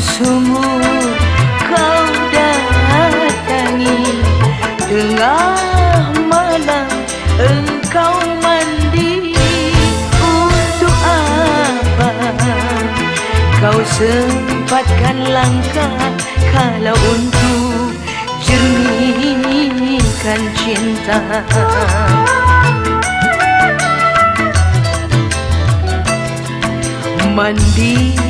semua kau datangi. Tengah malam engkau mandi. Untuk apa? Kau sempatkan langkah Kalau untuk cerminkan cinta. Mandi.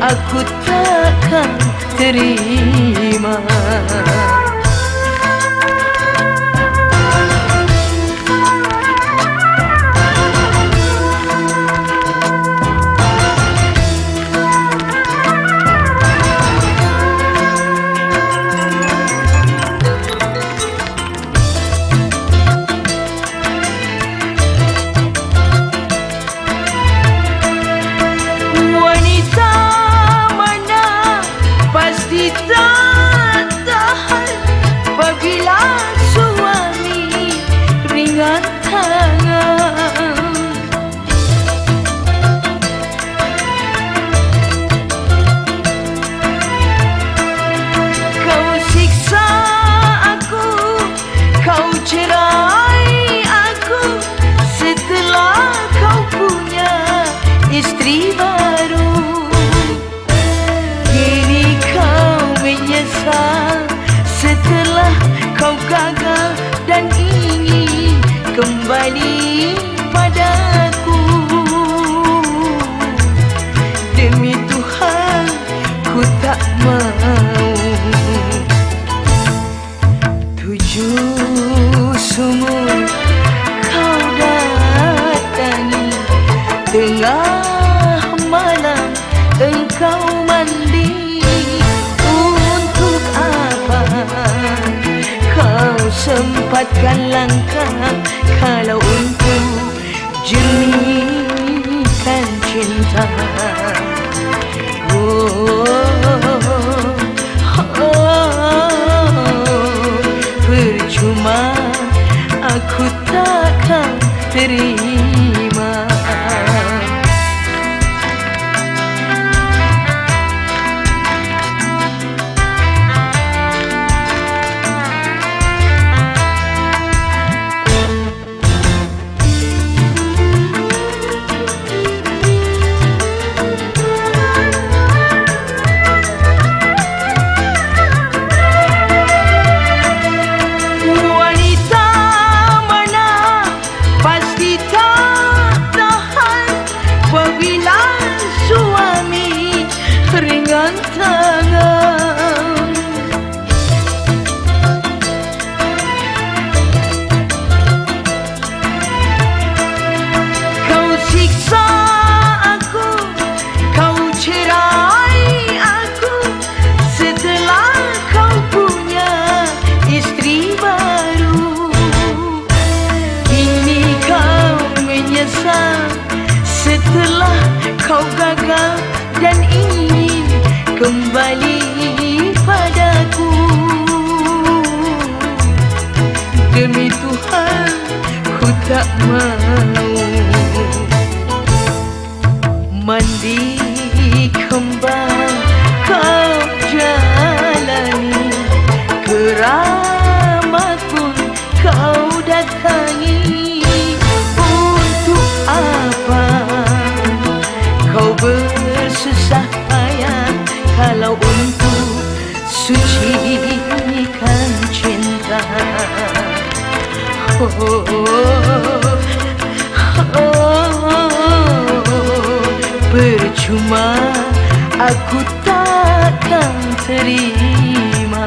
aku takkan terima. It's. sempatkan langkah kalau untuk jernihkan cinta. Oh. oh, firja mah aku takkan Terima. kau gagal dan ingin kembali padaku. Demi Tuhan ku tak mau. Mandi susah payah kalau untuk sucikan cinta. Oh, oh, oh, oh, percuma aku takkan terima.